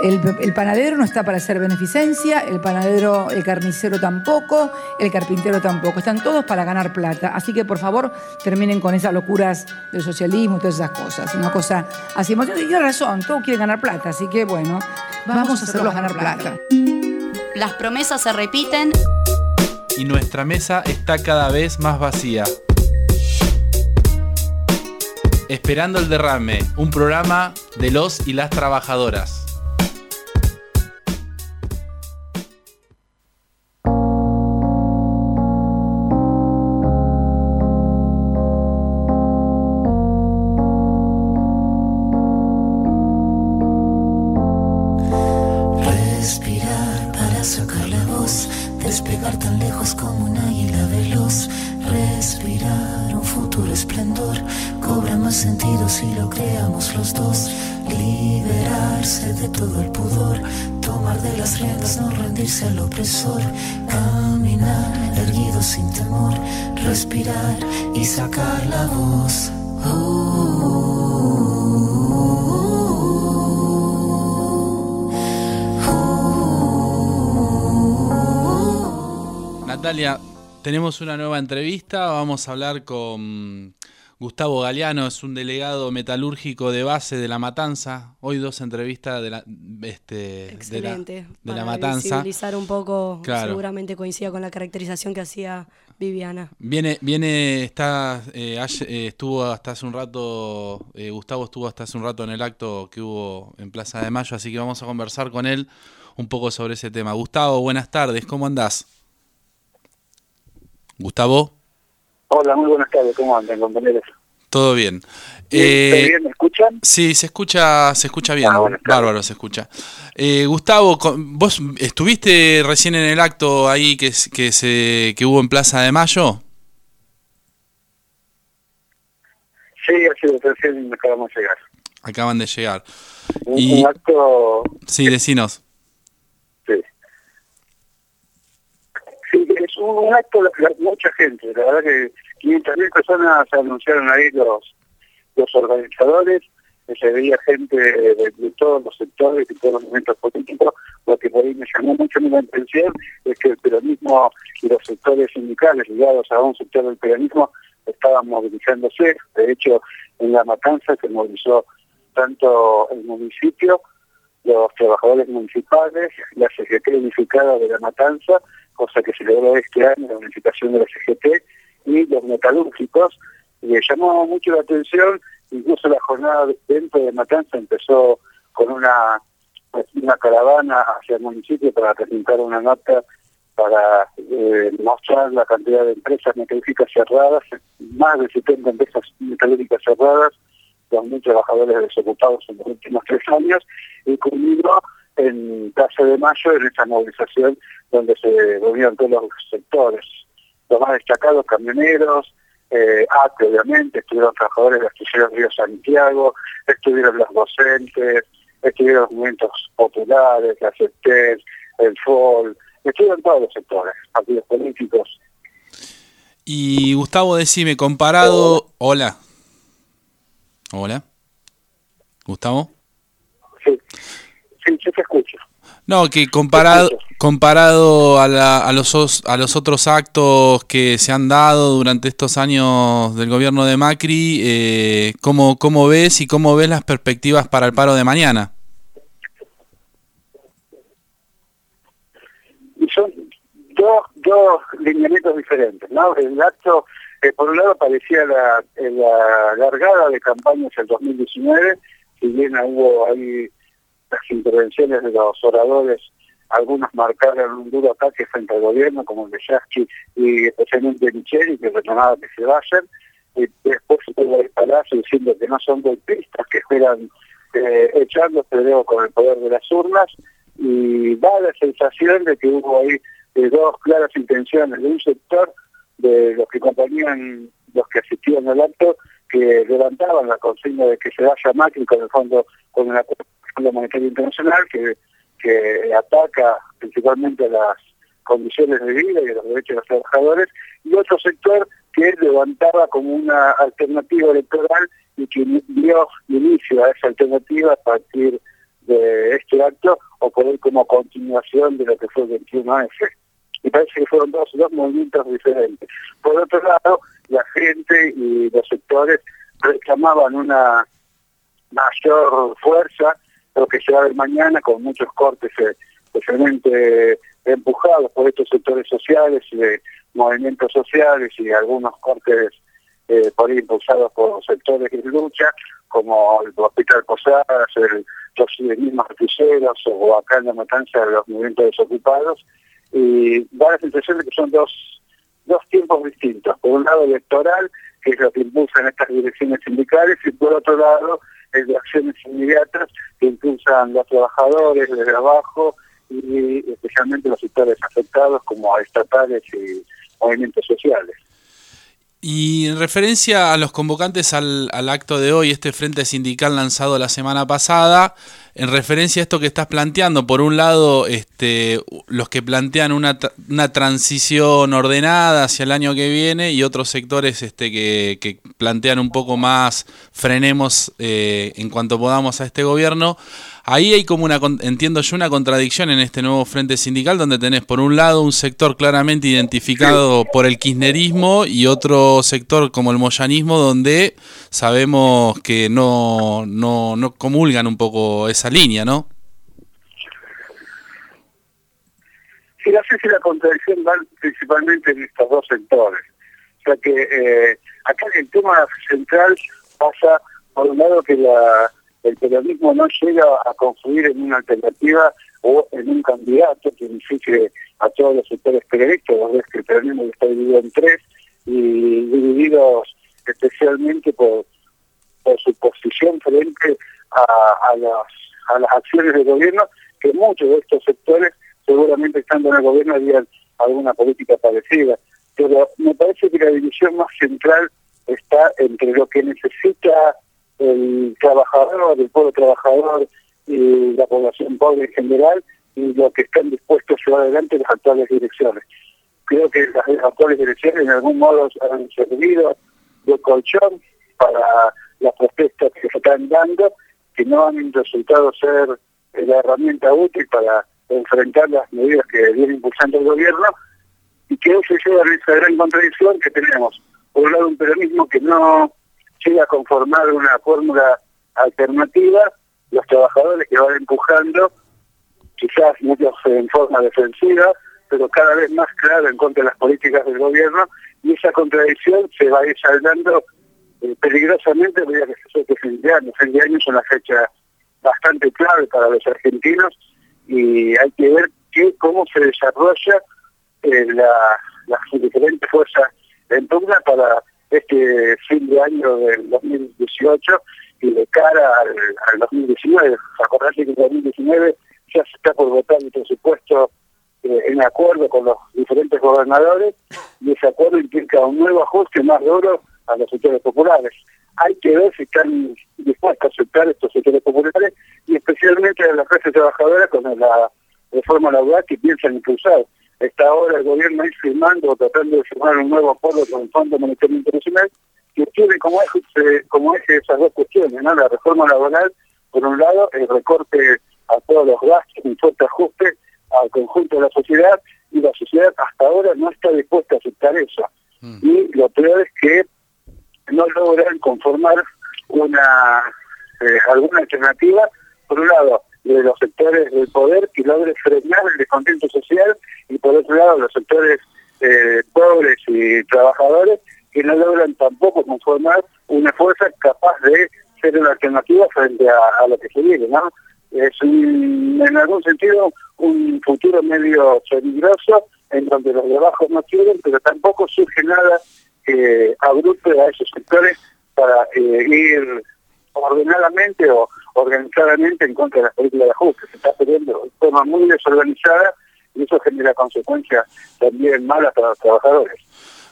El, el, panadero no está para hacer beneficencia, el panadero, el carnicero tampoco, el carpintero tampoco. Están todos para ganar plata. Así que por favor terminen con esas locuras del socialismo y todas esas cosas. Una cosa así. Y tiene razón, todos quieren ganar plata. Así que bueno, vamos, vamos a hacerlos ganar plata. Las promesas se repiten. Y nuestra mesa está cada vez más vacía. Esperando el derrame, un programa de los y las trabajadoras. Al opresor, caminar erguido sin temor, respirar y sacar la voz. Natalia, tenemos una nueva entrevista, vamos a hablar con Gustavo Galeano es un delegado metalúrgico de base de La Matanza. Hoy dos entrevistas de la, este, Excelente. de la, Matanza. Visibilizar un poco, seguramente coincida con la caracterización que hacía Viviana. Viene, viene, está, eh, eh, estuvo hasta hace un rato, eh, Gustavo estuvo hasta hace un rato en el acto que hubo en Plaza de Mayo, así que vamos a conversar con él un poco sobre ese tema. Gustavo, buenas tardes, ¿cómo andás? Gustavo. Hola, muy buenas tardes, ¿cómo andan compañeros? Todo bien. Eh, bien? ¿Me escuchan? Sí, se escucha, se escucha bien. Ah, Bárbaro, se escucha. Eh, Gustavo, ¿vos estuviste recién en el acto ahí que, que, se, que hubo en Plaza de Mayo? Sí, así recién acabamos de llegar. Acaban de llegar. Un, y... acto... Sí, decinos. Es un, acto de mucha gente, la verdad que 500.000 personas anunciaron ahí los, los organizadores, se veía gente de, todos los sectores y todos los movimientos políticos, lo que por ahí me llamó mucho mi atención es que el peronismo y los sectores sindicales ligados a un sector del peronismo estaban movilizándose, de hecho en la matanza se movilizó tanto el municipio, los trabajadores municipales, la CGT unificada de la matanza, cosa que se logró este año, la unificación de la CGT, y los metalúrgicos. Y llamó mucho la atención, incluso la jornada dentro de Matanza empezó con una pues, una caravana hacia el municipio para presentar una nota para eh, mostrar la cantidad de empresas metalúrgicas cerradas, más de 70 empresas metalúrgicas cerradas, con mil trabajadores desocupados en los últimos tres años, y culminó en Plaza de Mayo en esa movilización donde se reunieron todos los sectores. Los más destacados, camioneros, eh, ATE obviamente, estuvieron trabajadores de Astilleros Río Santiago, estuvieron los docentes, estuvieron los movimientos populares, la CETES, el FOL, estuvieron todos los sectores, partidos políticos. Y Gustavo, decime, comparado... Hola. Hola. Gustavo. Sí, yo te escucho. No, que comparado comparado a, la, a, los, a los otros actos que se han dado durante estos años del gobierno de Macri, eh, ¿cómo, ¿cómo ves y cómo ves las perspectivas para el paro de mañana? Son dos, dos lineamientos diferentes, ¿no? El acto, eh, por un lado, parecía la, la largada de campañas del 2019, si bien hubo ahí las intervenciones de los oradores, algunos marcaron un duro ataque frente al gobierno, como el de Yasky y especialmente Micheli, que reclamaba que se vayan, y después estuvo el Palacio diciendo que no son golpistas, que esperan eh, echándose luego con el poder de las urnas, y da la sensación de que hubo ahí eh, dos claras intenciones de un sector de los que acompañaban, los que asistían al acto, que levantaban la consigna de que se vaya Macri con el fondo, con el Fondo Monetario Internacional, que, que ataca principalmente las condiciones de vida y los derechos de los trabajadores, y otro sector que levantaba como una alternativa electoral y que dio inicio a esa alternativa a partir de este acto o por como continuación de lo que fue el 21F. Y parece que fueron dos, dos movimientos diferentes. Por otro lado, la gente y los sectores reclamaban una mayor fuerza, lo que se va mañana, con muchos cortes eh, especialmente empujados por estos sectores sociales y de movimientos sociales y algunos cortes eh, por ahí impulsados por sectores de lucha, como el Hospital Posadas, el, los mismos artilleros o acá en la matanza de los movimientos desocupados, y da la sensación de que son dos, dos tiempos distintos. Por un lado electoral, que es lo que impulsan estas direcciones sindicales, y por otro lado es de acciones inmediatas que impulsan los trabajadores desde abajo y especialmente los sectores afectados como estatales y movimientos sociales. Y en referencia a los convocantes al, al, acto de hoy, este frente sindical lanzado la semana pasada, en referencia a esto que estás planteando, por un lado, este, los que plantean una, una transición ordenada hacia el año que viene y otros sectores este, que, plantean un poco más frenemos eh, en cuanto podamos a este gobierno. Ahí hay como una, entiendo yo, una contradicción en este nuevo frente sindical donde tenés por un lado un sector claramente identificado por el kirchnerismo y otro sector como el moyanismo donde sabemos que no, no, no comulgan un poco esa línea, ¿no? Sí, no sé si la contradicción va principalmente en estos dos sectores. O sea que eh, acá el tema central pasa, por un lado, que la el peronismo no llega a confluir en una alternativa o en un candidato que unifique a todos los sectores peronistas, vos ves que el peronismo está dividido en tres y divididos especialmente por, su posición frente a, a, las, a las acciones del gobierno, que muchos de estos sectores seguramente estando en el gobierno harían alguna política parecida. Pero me parece que la división más central está entre lo que necesita el trabajador, el pueblo trabajador y la población pobre en general y lo que están dispuestos a llevar adelante las actuales direcciones. Creo que las actuales direcciones en algún modo han servido de colchón para las protestas que se están dando, que no han resultado ser la herramienta útil para enfrentar las medidas que viene impulsando el gobierno y que eso lleva a esa gran contradicción que tenemos. Por un lado, un peronismo que no llega a conformar una fórmula alternativa, los trabajadores que van empujando, quizás muchos en forma defensiva, pero cada vez más claro en contra de las políticas del gobierno, y esa contradicción se va a ir saldando eh, peligrosamente a medida que acerque fin de año. Fin de año es una fecha bastante clave para los argentinos y hay que ver que, cómo se desarrolla eh, la, las diferentes fuerzas en pugna para este fin de año del 2018 y de cara al, al 2019. Acordate que en 2019 ya se está por votar el presupuesto eh, en acuerdo con los diferentes gobernadores y ese acuerdo implica un nuevo ajuste más duro a los sectores populares. Hay que ver si están dispuestos a aceptar estos sectores populares y especialmente a las clases trabajadoras con la reforma laboral que piensan impulsar. Está ahora el gobierno ahí firmando o tratando de firmar un nuevo acuerdo con el Fondo Monetario Internacional que tiene como eje, como eje esas dos cuestiones, ¿no? La reforma laboral, por un lado, el recorte a todos los gastos, un fuerte ajuste al conjunto de la sociedad, y la sociedad hasta ahora no está dispuesta a aceptar eso. Y lo peor es que no logran conformar una eh, alguna alternativa, por un lado, de los sectores del poder que logre frenar el descontento social y por otro lado los sectores eh, pobres y trabajadores que no logran tampoco conformar una fuerza capaz de ser una alternativa frente a, lo que se viene, ¿no? Es en algún sentido un futuro medio peligroso en donde los de abajo no quieren, pero tampoco surge nada que agrupe a esos sectores para eh, ir ordenadamente o organizadamente en contra de las políticas de ajuste. Se está peleando de forma muy desorganizada y eso genera consecuencias también malas para los trabajadores.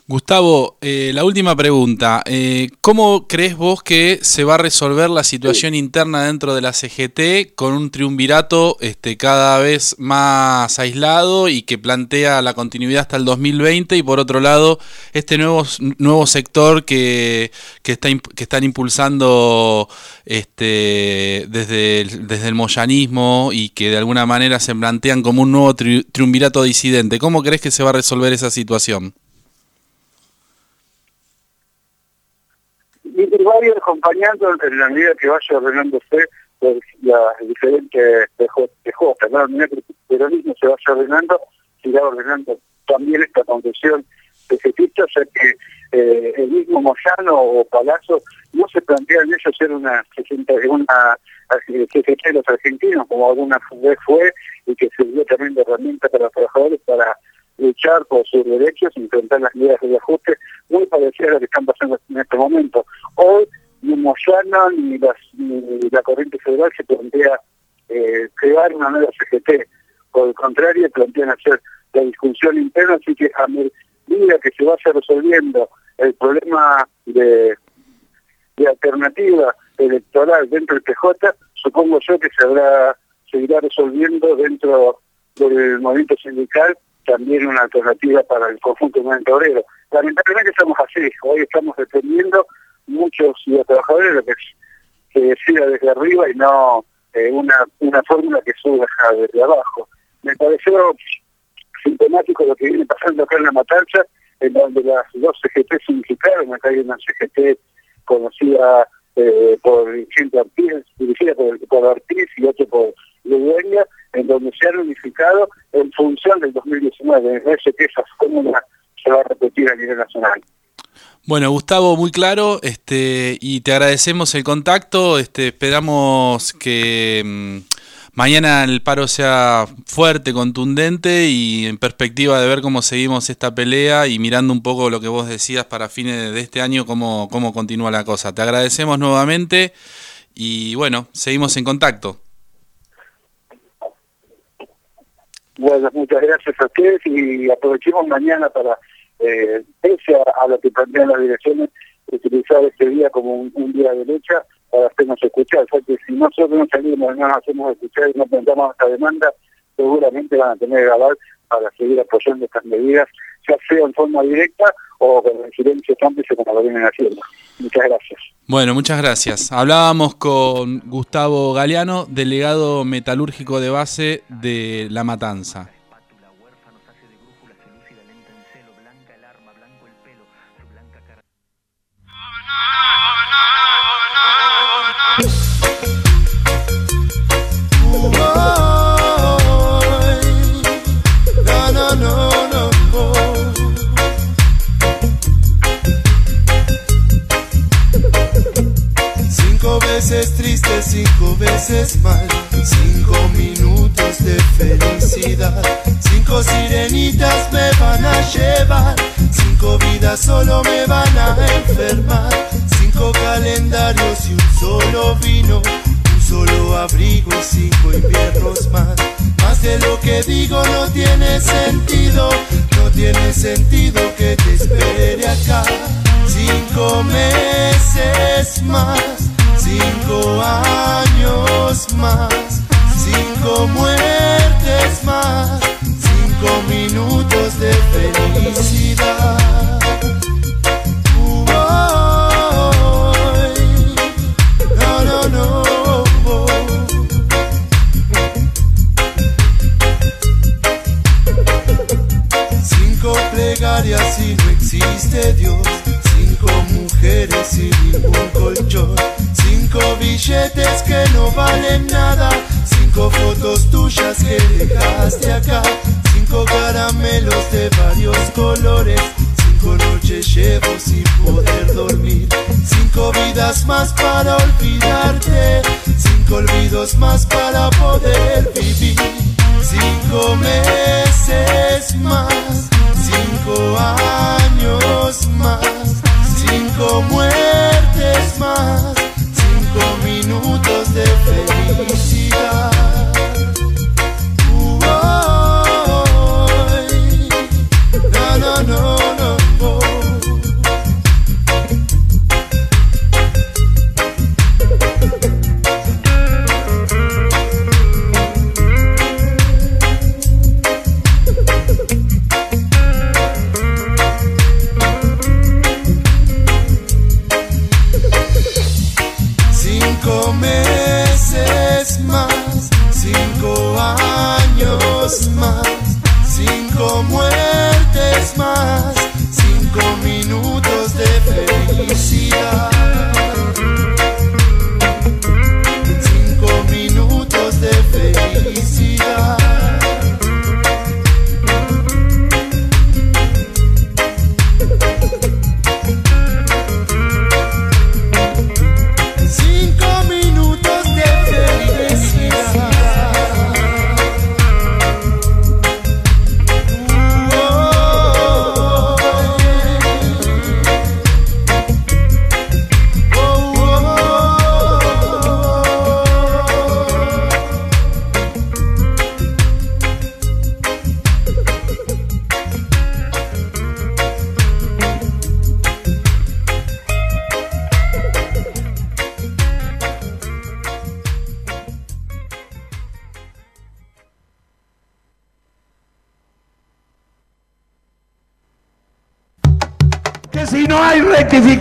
Gustavo, eh, la última pregunta. Eh, ¿Cómo crees vos que se va a resolver la situación interna dentro de la CGT con un triunvirato este, cada vez más aislado y que plantea la continuidad hasta el 2020 y por otro lado este nuevo, nuevo sector que, que, está, que están impulsando este, desde, el, desde el moyanismo y que de alguna manera se plantean como un nuevo triunvirato disidente? ¿Cómo crees que se va a resolver esa situación? Y va a ir acompañando en la medida que vaya ordenándose pues, las diferentes PJ, ¿no? el peronismo se vaya ordenando, se va ordenando también esta concesión de o sea que eh, el mismo Moyano o Palazzo no se plantean ellos ser una una CGT de los argentinos, como alguna vez fue, y que sirvió también de herramienta para los trabajadores para luchar por sus derechos, enfrentar las medidas de ajuste, muy parecidas a lo que están pasando en este momento. Hoy ni Moyano ni, la corriente federal se plantea eh, crear una nueva CGT. Por el contrario, plantean hacer la discusión interna, así que a medida que se vaya resolviendo el problema de, de alternativa electoral dentro del PJ, supongo yo que se habrá seguirá resolviendo dentro del movimiento sindical también una alternativa para el conjunto del movimiento obrero. Lamentablemente estamos así, hoy estamos dependiendo muchos de los trabajadores lo que decida desde arriba y no eh, una, una fórmula que suba desde abajo. Me pareció sintomático lo que viene pasando acá en la Matanza, en donde las dos CGT se unificaron, acá hay una CGT conocida eh, por Vicente Ortiz, por, por y otro por Ludueña, en donde se han unificado en función del 2019. Me parece que esa fórmula se va a repetir a nivel nacional. Bueno, Gustavo, muy claro, este, y te agradecemos el contacto, este, esperamos que mm, mañana el paro sea fuerte, contundente y en perspectiva de ver cómo seguimos esta pelea y mirando un poco lo que vos decías para fines de este año, cómo, cómo continúa la cosa. Te agradecemos nuevamente y bueno, seguimos en contacto. Bueno, muchas gracias a ustedes y aprovechemos mañana para, eh, pese a, lo que plantean las direcciones, utilizar este día como un, día de lucha para hacernos escuchar. O sea que si nosotros no salimos, no nos hacemos escuchar y no planteamos esta demanda, seguramente van a tener el aval para seguir apoyando estas medidas, ya sea en forma directa o con el silencio cómplice como lo vienen haciendo. Muchas gracias. Bueno, muchas gracias. Hablábamos con Gustavo Galeano, delegado metalúrgico de base de La Matanza. Veces triste, cinco veces mal, cinco minutos de felicidad, cinco sirenitas me van a llevar, cinco vidas solo me van a enfermar, cinco calendarios y un solo vino, un solo abrigo y cinco inviernos más. Más de lo que digo no tiene sentido, no tiene sentido que te espere acá. Cinco meses más, cinco años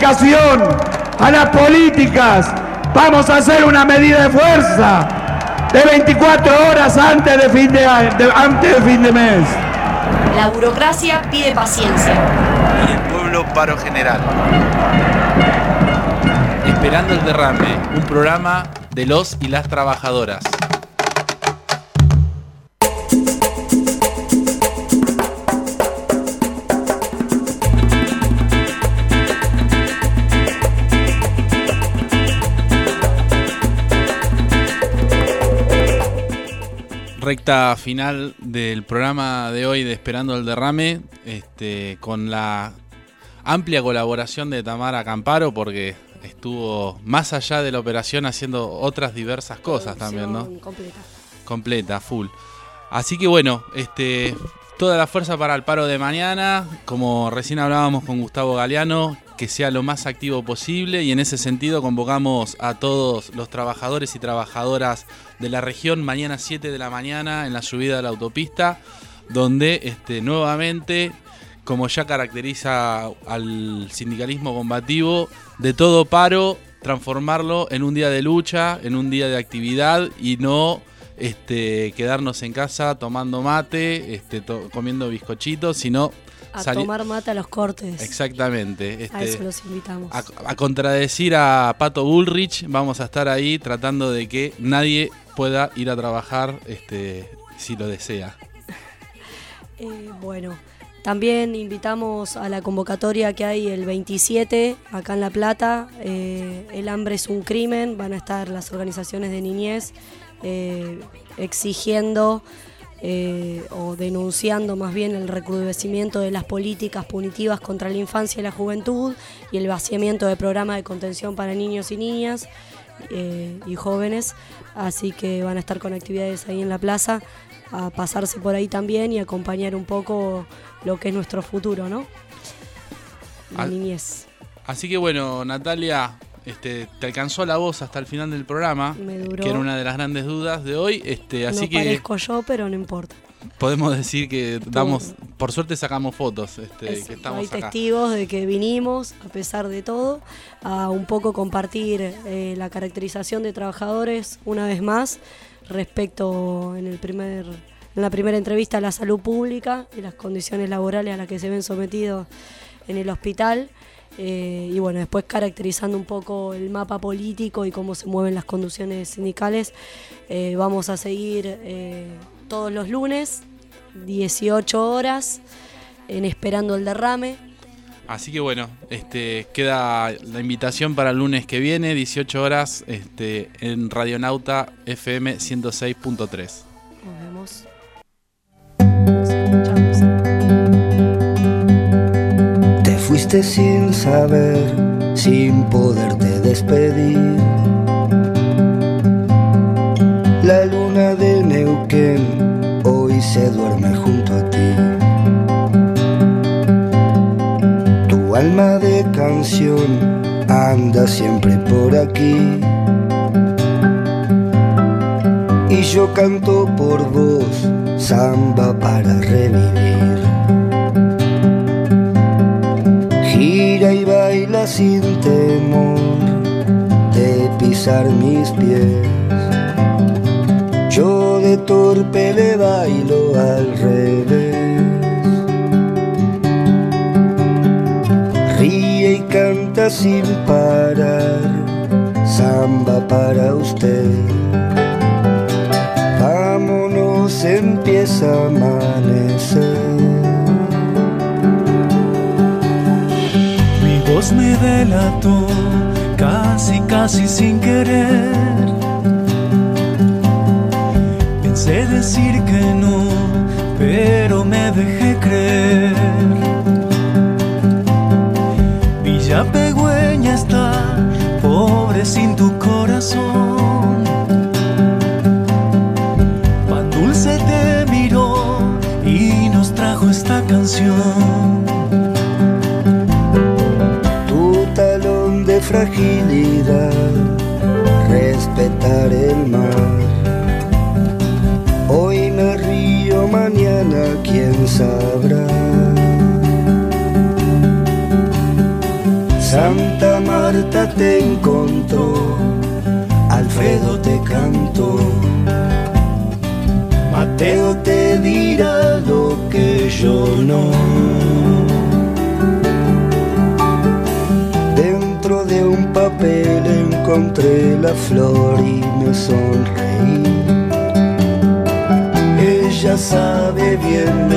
a las políticas, vamos a hacer una medida de fuerza de 24 horas antes de fin de, a- de- antes de, fin de mes. La burocracia pide paciencia. Y el pueblo paro general. Esperando el derrame, un programa de los y las trabajadoras. Recta final del programa de hoy de Esperando el Derrame, este, con la amplia colaboración de Tamara Camparo, porque estuvo más allá de la operación haciendo otras diversas cosas también, ¿no? Completa. Completa, full. Así que bueno, este, toda la fuerza para el paro de mañana, como recién hablábamos con Gustavo Galeano, que sea lo más activo posible y en ese sentido convocamos a todos los trabajadores y trabajadoras de la región mañana 7 de la mañana en la subida de la autopista, donde este, nuevamente, como ya caracteriza al sindicalismo combativo, de todo paro, transformarlo en un día de lucha, en un día de actividad y no este, quedarnos en casa tomando mate, este, to- comiendo bizcochitos, sino A tomar mate a los cortes. Exactamente. A este, eso los invitamos. a, a contradecir a Pato Bullrich, vamos a estar ahí tratando de que nadie pueda ir a trabajar este, si lo desea. Eh, bueno, También invitamos a la convocatoria que hay el 27 acá en La Plata. eh, el hambre es un crimen. Van a estar las organizaciones de niñez eh, exigiendo o denunciando más bien el recrudecimiento de las políticas punitivas contra la infancia y la juventud y el vaciamiento de programas de contención para niños y niñas eh, y jóvenes. Así que van a estar con actividades ahí en la plaza, a pasarse por ahí también y acompañar un poco lo que es nuestro futuro, ¿no? La Al- niñez. Así que bueno, Natalia, este, te alcanzó la voz hasta el final del programa, Me duró. que era una de las grandes dudas de hoy. Este, así no que parezco yo, pero no importa. Podemos decir que damos, por suerte sacamos fotos, este, Es- que hay estamos acá. testigos de que vinimos, a pesar de todo, a un poco compartir eh, la caracterización de trabajadores una vez más respecto en el primer en la primera entrevista a la salud pública y las condiciones laborales a las que se ven sometidos en el hospital. eh, y bueno, después caracterizando un poco el mapa político y cómo se mueven las conducciones sindicales. Eh, vamos a seguir eh, todos los lunes, 18 horas, en Esperando el Derrame. Así que bueno, este, queda la invitación para el lunes que viene, 18 horas, este, en Radionauta FM 106.3. Nos vemos. Te fuiste sin saber, sin poderte despedir. La luna anda siempre por aquí. Y yo canto por vos, samba para revivir. Gira y baila sin temor de pisar mis pies. Yo de torpe le bailo al revés. Sin parar, samba para usted. Vámonos, empieza a amanecer. Mi voz me delató casi, casi sin querer. Pensé decir que no, pero me dejé creer. Villa Pegüeña pobre sin tu corazón. Pan Dulce te miró y nos trajo esta canción. tu talón de fragilidad, respetar el mar. Hoy me río, mañana quién sabrá. Santa Te encontró, Alfredo te cantó, Mateo te dirá lo que yo no. Dentro de un papel encontré la flor y me sonreí. Ella sabe bien,